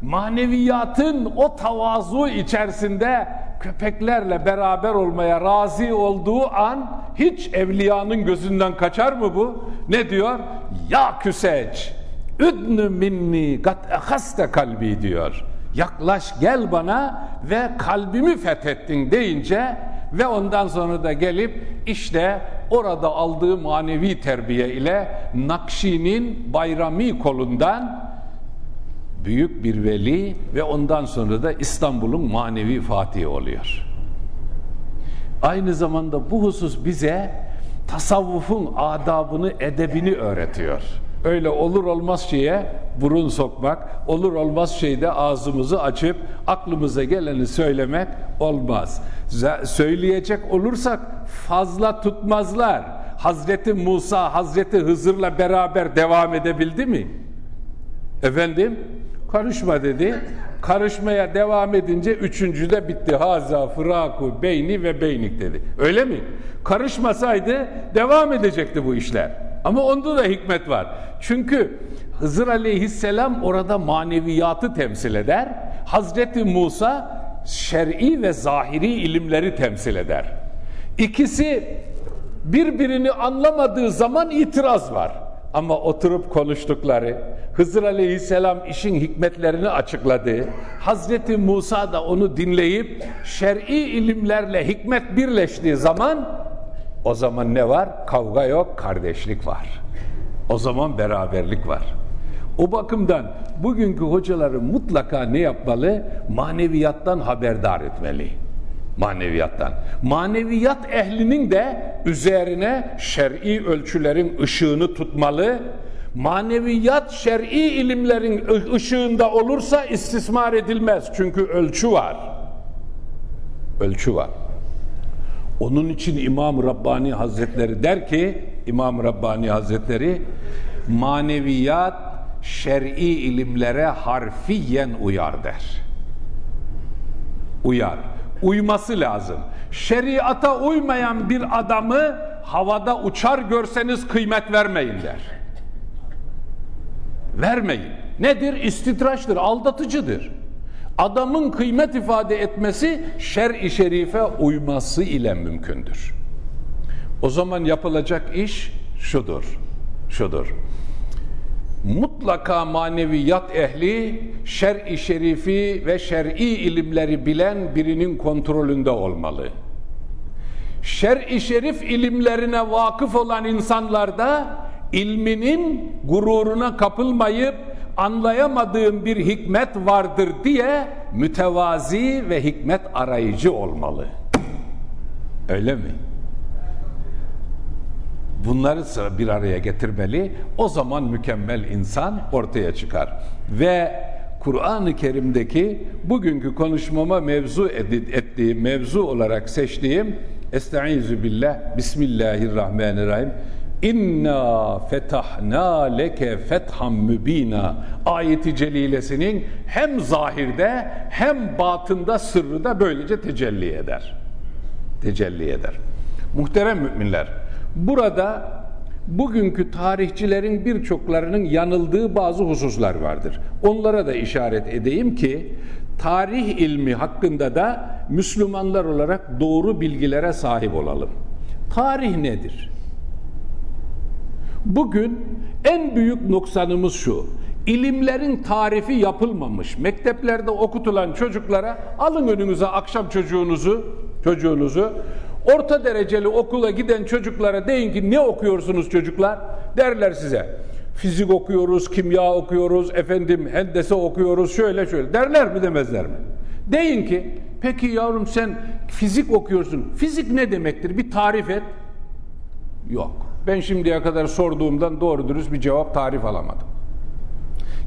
maneviyatın o tavazu içerisinde köpeklerle beraber olmaya razı olduğu an hiç evliyanın gözünden kaçar mı bu? Ne diyor? Ya küseç üdnü minni kat ehaste kalbi diyor. Yaklaş gel bana ve kalbimi fethettin deyince ve ondan sonra da gelip işte orada aldığı manevi terbiye ile Nakşi'nin bayrami kolundan büyük bir veli ve ondan sonra da İstanbul'un manevi fatihi oluyor. Aynı zamanda bu husus bize tasavvufun adabını, edebini öğretiyor. Öyle olur olmaz şeye burun sokmak, olur olmaz şeyde ağzımızı açıp aklımıza geleni söylemek olmaz. Söyleyecek olursak fazla tutmazlar. Hazreti Musa Hazreti Hızır'la beraber devam edebildi mi? Efendim? Karışma dedi. Karışmaya devam edince üçüncü de bitti. Haza fıraku beyni ve beynik dedi. Öyle mi? Karışmasaydı devam edecekti bu işler. Ama onda da hikmet var. Çünkü Hızır aleyhisselam orada maneviyatı temsil eder. Hazreti Musa şer'i ve zahiri ilimleri temsil eder. İkisi birbirini anlamadığı zaman itiraz var. Ama oturup konuştukları, Hızır Aleyhisselam işin hikmetlerini açıkladı. Hazreti Musa da onu dinleyip şer'i ilimlerle hikmet birleştiği zaman o zaman ne var? Kavga yok, kardeşlik var. O zaman beraberlik var. O bakımdan bugünkü hocaları mutlaka ne yapmalı? Maneviyattan haberdar etmeli. Maneviyattan. Maneviyat ehlinin de üzerine şer'i ölçülerin ışığını tutmalı. Maneviyat şer'i ilimlerin ışığında olursa istismar edilmez. Çünkü ölçü var. Ölçü var. Onun için İmam Rabbani Hazretleri der ki, İmam Rabbani Hazretleri maneviyat şer'i ilimlere harfiyen uyar der. Uyar. Uyması lazım. Şeriata uymayan bir adamı havada uçar görseniz kıymet vermeyin der. Vermeyin. Nedir? İstitraçtır, aldatıcıdır. Adamın kıymet ifade etmesi şer-i şerife uyması ile mümkündür. O zaman yapılacak iş şudur. Şudur mutlaka maneviyat ehli şer-i şerifi ve şer'i ilimleri bilen birinin kontrolünde olmalı. Şer-i şerif ilimlerine vakıf olan insanlarda ilminin gururuna kapılmayıp anlayamadığım bir hikmet vardır diye mütevazi ve hikmet arayıcı olmalı. Öyle mi? Bunları bir araya getirmeli. O zaman mükemmel insan ortaya çıkar. Ve Kur'an-ı Kerim'deki bugünkü konuşmama mevzu ettiğim, mevzu olarak seçtiğim Estaizu billah, Bismillahirrahmanirrahim. İnna fetahna leke fetham mübina ayeti celilesinin hem zahirde hem batında sırrı da böylece tecelli eder. Tecelli eder. Muhterem müminler, Burada bugünkü tarihçilerin birçoklarının yanıldığı bazı hususlar vardır. Onlara da işaret edeyim ki tarih ilmi hakkında da Müslümanlar olarak doğru bilgilere sahip olalım. Tarih nedir? Bugün en büyük noksanımız şu. İlimlerin tarifi yapılmamış. Mekteplerde okutulan çocuklara alın önünüze akşam çocuğunuzu, çocuğunuzu Orta dereceli okula giden çocuklara deyin ki ne okuyorsunuz çocuklar? Derler size. Fizik okuyoruz, kimya okuyoruz, efendim hendese okuyoruz, şöyle şöyle. Derler mi demezler mi? Deyin ki peki yavrum sen fizik okuyorsun. Fizik ne demektir? Bir tarif et. Yok. Ben şimdiye kadar sorduğumdan doğru dürüst bir cevap tarif alamadım.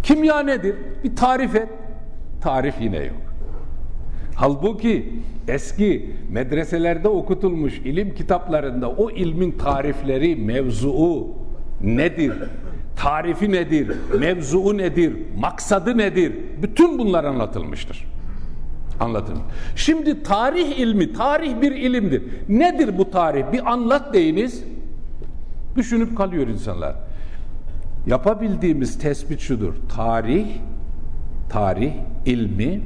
Kimya nedir? Bir tarif et. Tarif yine yok. Halbuki eski medreselerde okutulmuş ilim kitaplarında o ilmin tarifleri, mevzuu nedir? Tarifi nedir? Mevzuu nedir? Maksadı nedir? Bütün bunlar anlatılmıştır. Anlatın. Şimdi tarih ilmi, tarih bir ilimdir. Nedir bu tarih? Bir anlat deyiniz. Düşünüp kalıyor insanlar. Yapabildiğimiz tespit şudur. Tarih, tarih ilmi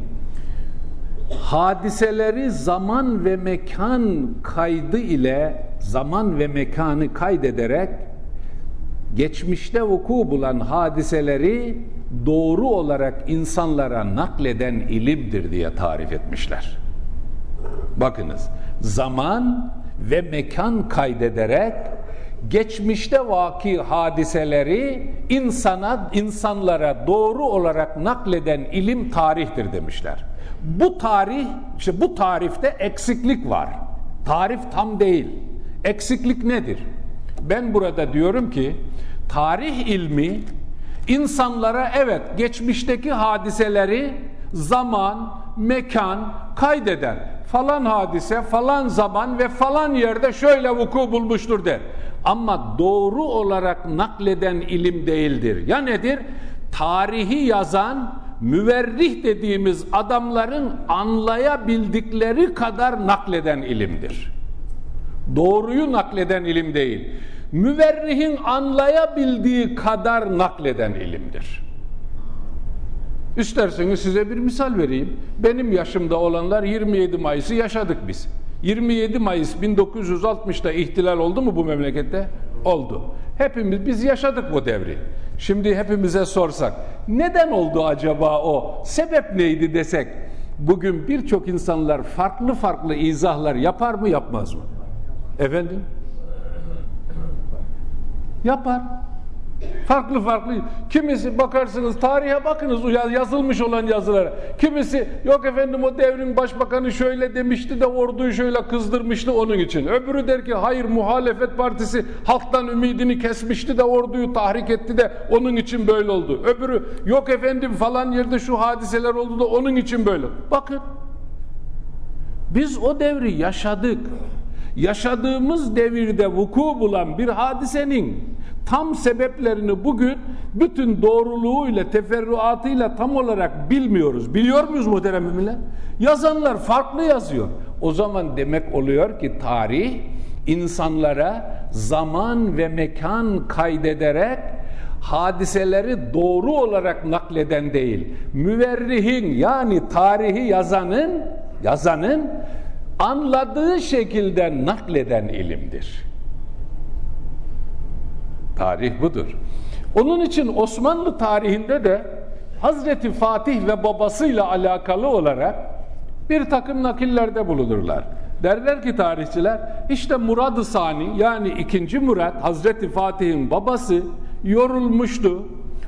hadiseleri zaman ve mekan kaydı ile zaman ve mekanı kaydederek geçmişte vuku bulan hadiseleri doğru olarak insanlara nakleden ilimdir diye tarif etmişler. Bakınız, zaman ve mekan kaydederek geçmişte vaki hadiseleri insana insanlara doğru olarak nakleden ilim tarihtir demişler. Bu tarih, işte bu tarifte eksiklik var. Tarif tam değil. Eksiklik nedir? Ben burada diyorum ki tarih ilmi insanlara evet geçmişteki hadiseleri zaman, mekan kaydeder. Falan hadise, falan zaman ve falan yerde şöyle vuku bulmuştur der. Ama doğru olarak nakleden ilim değildir. Ya nedir? Tarihi yazan, müverrih dediğimiz adamların anlayabildikleri kadar nakleden ilimdir. Doğruyu nakleden ilim değil. Müverrihin anlayabildiği kadar nakleden ilimdir. İsterseniz size bir misal vereyim. Benim yaşımda olanlar 27 Mayıs'ı yaşadık biz. 27 Mayıs 1960'da ihtilal oldu mu bu memlekette? Oldu. Hepimiz biz yaşadık bu devri. Şimdi hepimize sorsak neden oldu acaba o? Sebep neydi desek bugün birçok insanlar farklı farklı izahlar yapar mı yapmaz mı? Efendim? Yapar. Farklı farklı. Kimisi bakarsınız tarihe bakınız yazılmış olan yazılara. Kimisi yok efendim o devrin başbakanı şöyle demişti de orduyu şöyle kızdırmıştı onun için. Öbürü der ki hayır muhalefet partisi halktan ümidini kesmişti de orduyu tahrik etti de onun için böyle oldu. Öbürü yok efendim falan yerde şu hadiseler oldu da onun için böyle. Bakın biz o devri yaşadık. Yaşadığımız devirde vuku bulan bir hadisenin tam sebeplerini bugün bütün doğruluğuyla, teferruatıyla tam olarak bilmiyoruz. Biliyor muyuz muhterem müminler? Yazanlar farklı yazıyor. O zaman demek oluyor ki tarih insanlara zaman ve mekan kaydederek hadiseleri doğru olarak nakleden değil, müverrihin yani tarihi yazanın yazanın anladığı şekilde nakleden ilimdir. Tarih budur. Onun için Osmanlı tarihinde de Hazreti Fatih ve babasıyla alakalı olarak bir takım nakillerde bulunurlar. Derler ki tarihçiler işte Murad-ı Sani yani ikinci Murat Hazreti Fatih'in babası yorulmuştu.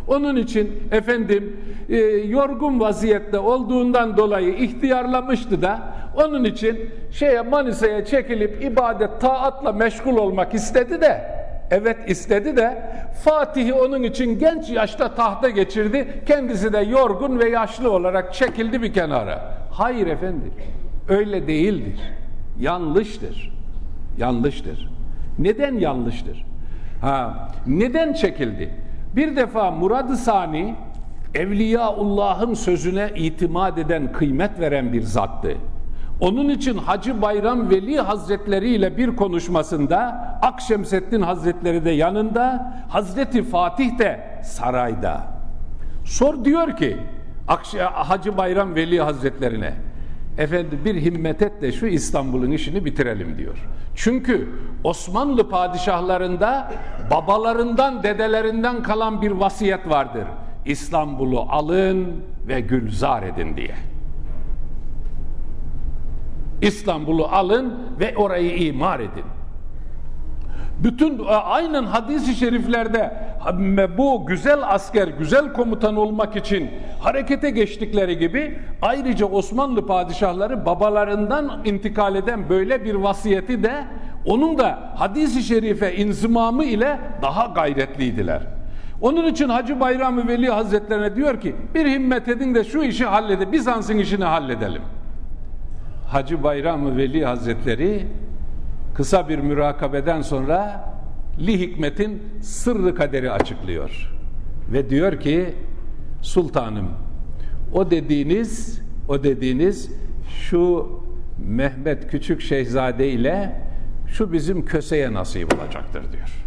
Onun için efendim e, yorgun vaziyette olduğundan dolayı ihtiyarlamıştı da onun için şeye Manisa'ya çekilip ibadet taatla meşgul olmak istedi de Evet istedi de Fatih'i onun için genç yaşta tahta geçirdi. Kendisi de yorgun ve yaşlı olarak çekildi bir kenara. Hayır efendim. Öyle değildir. Yanlıştır. Yanlıştır. Neden yanlıştır? Ha, neden çekildi? Bir defa Murad-ı Sani Evliyaullah'ın sözüne itimat eden, kıymet veren bir zattı. Onun için Hacı Bayram Veli Hazretleri ile bir konuşmasında Akşemseddin Hazretleri de yanında, Hazreti Fatih de sarayda. Sor diyor ki Hacı Bayram Veli Hazretlerine Efendi bir himmet et de şu İstanbul'un işini bitirelim diyor. Çünkü Osmanlı padişahlarında babalarından, dedelerinden kalan bir vasiyet vardır. İstanbul'u alın ve gülzar edin diye. İstanbul'u alın ve orayı imar edin. Bütün e, aynen hadis-i şeriflerde bu güzel asker, güzel komutan olmak için harekete geçtikleri gibi ayrıca Osmanlı padişahları babalarından intikal eden böyle bir vasiyeti de onun da hadis-i şerife inzimamı ile daha gayretliydiler. Onun için Hacı Bayram Veli Hazretlerine diyor ki bir himmet edin de şu işi halledelim, Bizans'ın işini halledelim. Hacı Bayram Veli Hazretleri kısa bir mürakabeden sonra li hikmetin sırrı kaderi açıklıyor. Ve diyor ki sultanım o dediğiniz o dediğiniz şu Mehmet Küçük Şehzade ile şu bizim köseye nasip olacaktır diyor.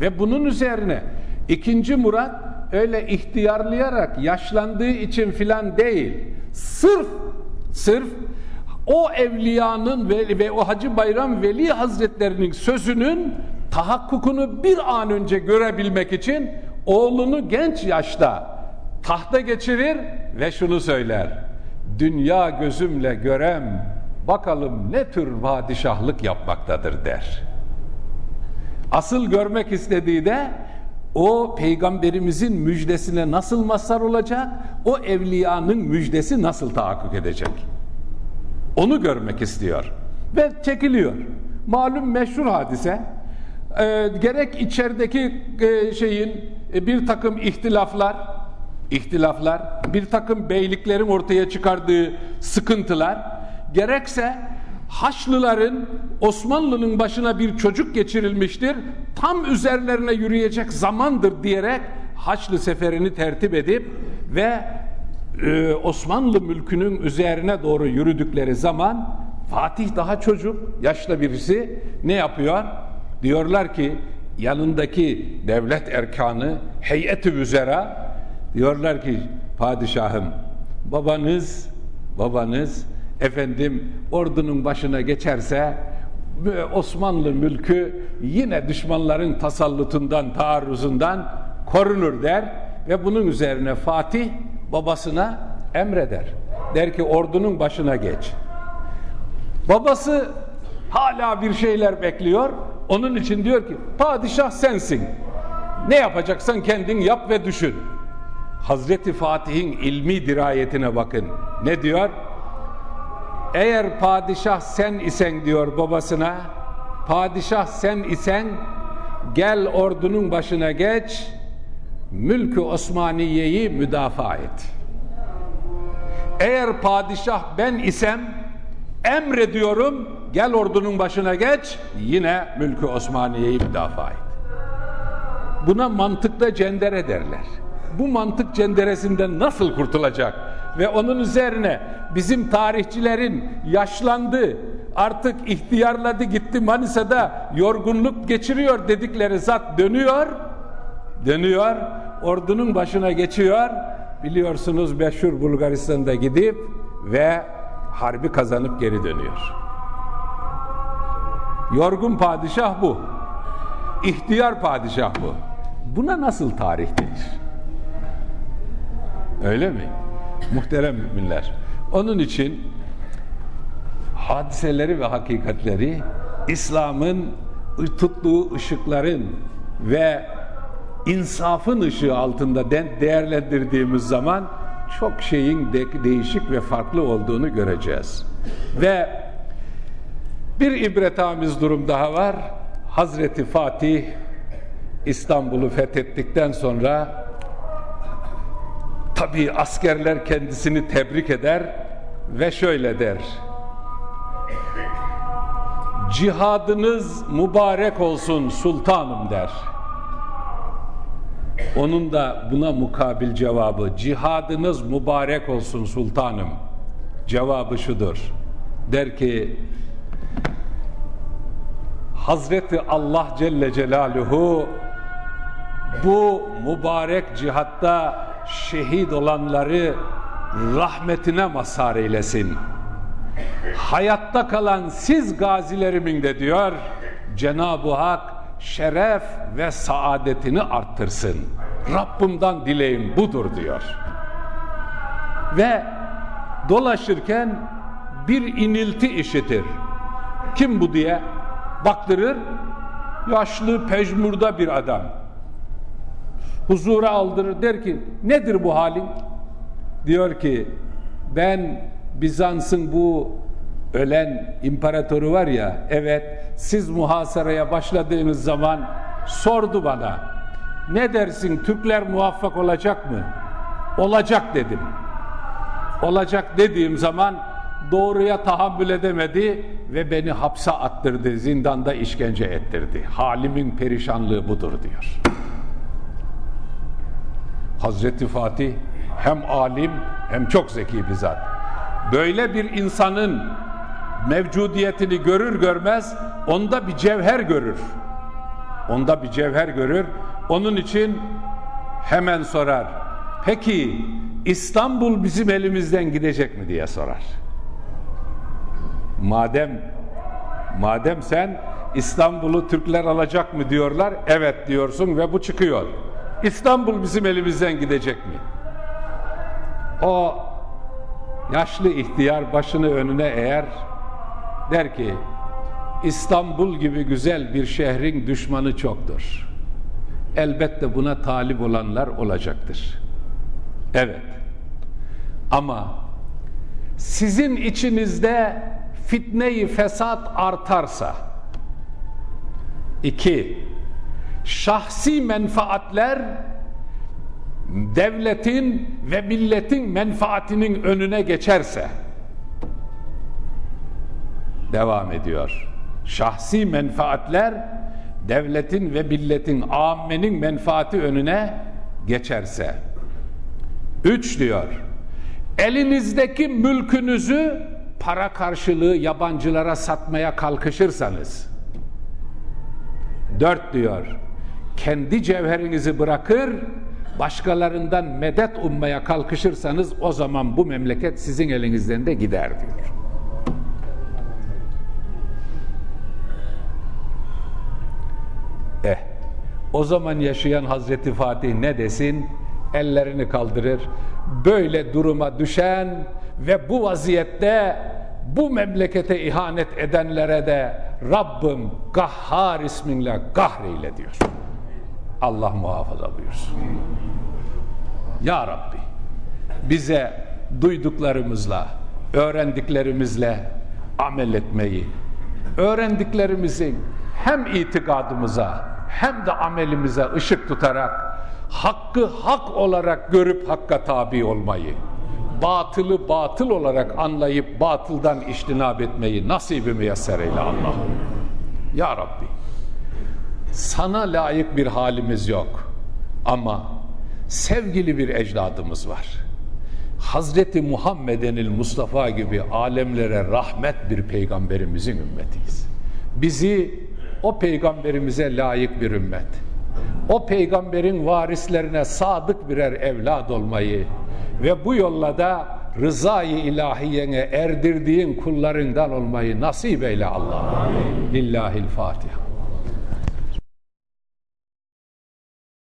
Ve bunun üzerine ikinci Murat öyle ihtiyarlayarak yaşlandığı için filan değil. Sırf Sırf o evliyanın ve, ve o Hacı Bayram Veli Hazretlerinin sözünün tahakkukunu bir an önce görebilmek için oğlunu genç yaşta tahta geçirir ve şunu söyler. Dünya gözümle görem bakalım ne tür padişahlık yapmaktadır der. Asıl görmek istediği de o peygamberimizin müjdesine nasıl mazhar olacak? O evliyanın müjdesi nasıl tahakkuk edecek? Onu görmek istiyor. Ve çekiliyor. Malum meşhur hadise. E, gerek içerideki e, şeyin e, bir takım ihtilaflar, ihtilaflar, bir takım beyliklerin ortaya çıkardığı sıkıntılar, gerekse Haçlıların Osmanlı'nın başına bir çocuk geçirilmiştir. Tam üzerlerine yürüyecek zamandır diyerek Haçlı seferini tertip edip ve e, Osmanlı mülkünün üzerine doğru yürüdükleri zaman Fatih daha çocuk, yaşlı birisi ne yapıyor? Diyorlar ki yanındaki devlet erkanı heyeti üzera diyorlar ki padişahım babanız babanız efendim ordunun başına geçerse Osmanlı mülkü yine düşmanların tasallutundan, taarruzundan korunur der ve bunun üzerine Fatih babasına emreder. Der ki ordunun başına geç. Babası hala bir şeyler bekliyor. Onun için diyor ki padişah sensin. Ne yapacaksan kendin yap ve düşün. Hazreti Fatih'in ilmi dirayetine bakın. Ne diyor? Eğer padişah sen isen diyor babasına, padişah sen isen gel ordunun başına geç, mülkü Osmaniye'yi müdafaa et. Eğer padişah ben isem emrediyorum gel ordunun başına geç yine mülkü Osmaniye'yi müdafaa et. Buna mantıkla cendere derler. Bu mantık cenderesinden nasıl kurtulacak? Ve onun üzerine bizim tarihçilerin yaşlandı, artık ihtiyarladı gitti Manisa'da yorgunluk geçiriyor dedikleri zat dönüyor, dönüyor, ordunun başına geçiyor. Biliyorsunuz meşhur Bulgaristan'da gidip ve harbi kazanıp geri dönüyor. Yorgun padişah bu. İhtiyar padişah bu. Buna nasıl tarih denir? Öyle mi? Muhterem müminler. Onun için hadiseleri ve hakikatleri İslam'ın tuttuğu ışıkların ve insafın ışığı altında değerlendirdiğimiz zaman çok şeyin de değişik ve farklı olduğunu göreceğiz. Ve bir ibretamiz durum daha var. Hazreti Fatih İstanbul'u fethettikten sonra tabi askerler kendisini tebrik eder ve şöyle der. Cihadınız mübarek olsun sultanım der. Onun da buna mukabil cevabı cihadınız mübarek olsun sultanım. Cevabı şudur. Der ki Hazreti Allah Celle Celaluhu bu mübarek cihatta şehit olanları rahmetine mazhar eylesin. Hayatta kalan siz gazilerimin de diyor Cenab-ı Hak şeref ve saadetini arttırsın. Rabbimden dileğim budur diyor. Ve dolaşırken bir inilti işitir. Kim bu diye baktırır. Yaşlı pejmurda bir adam. Huzura aldırır der ki nedir bu halin? Diyor ki ben Bizans'ın bu ölen imparatoru var ya evet siz muhasaraya başladığınız zaman sordu bana ne dersin Türkler muvaffak olacak mı? Olacak dedim. Olacak dediğim zaman doğruya tahammül edemedi ve beni hapse attırdı, zindanda işkence ettirdi. Halimin perişanlığı budur diyor. Hazreti Fatih hem alim hem çok zeki bir zat. Böyle bir insanın mevcudiyetini görür görmez onda bir cevher görür. Onda bir cevher görür. Onun için hemen sorar. Peki İstanbul bizim elimizden gidecek mi diye sorar. Madem madem sen İstanbul'u Türkler alacak mı diyorlar. Evet diyorsun ve bu çıkıyor. İstanbul bizim elimizden gidecek mi? O yaşlı ihtiyar başını önüne eğer der ki İstanbul gibi güzel bir şehrin düşmanı çoktur. Elbette buna talip olanlar olacaktır. Evet. Ama sizin içinizde fitneyi fesat artarsa iki şahsi menfaatler devletin ve milletin menfaatinin önüne geçerse devam ediyor. Şahsi menfaatler devletin ve milletin, ammenin menfaati önüne geçerse. Üç diyor, elinizdeki mülkünüzü para karşılığı yabancılara satmaya kalkışırsanız. Dört diyor, kendi cevherinizi bırakır, başkalarından medet ummaya kalkışırsanız o zaman bu memleket sizin elinizden de gider diyor. Eh, o zaman yaşayan Hazreti Fatih ne desin? Ellerini kaldırır. Böyle duruma düşen ve bu vaziyette bu memlekete ihanet edenlere de Rabbim Gahhar isminle kahreyle diyor. Allah muhafaza buyursun. Ya Rabbi bize duyduklarımızla, öğrendiklerimizle amel etmeyi, öğrendiklerimizin hem itikadımıza hem de amelimize ışık tutarak hakkı hak olarak görüp hakka tabi olmayı, batılı batıl olarak anlayıp batıldan iştinab etmeyi nasip-i müyesser eyle Allah'ım. Ya Rabbi, sana layık bir halimiz yok ama sevgili bir ecdadımız var. Hazreti Muhammedenil Mustafa gibi alemlere rahmet bir peygamberimizin ümmetiyiz. Bizi o peygamberimize layık bir ümmet, o peygamberin varislerine sadık birer evlad olmayı ve bu yolla da rızayı ilahiyene erdirdiğin kullarından olmayı nasip eyle Allah. Lillahil Fatiha.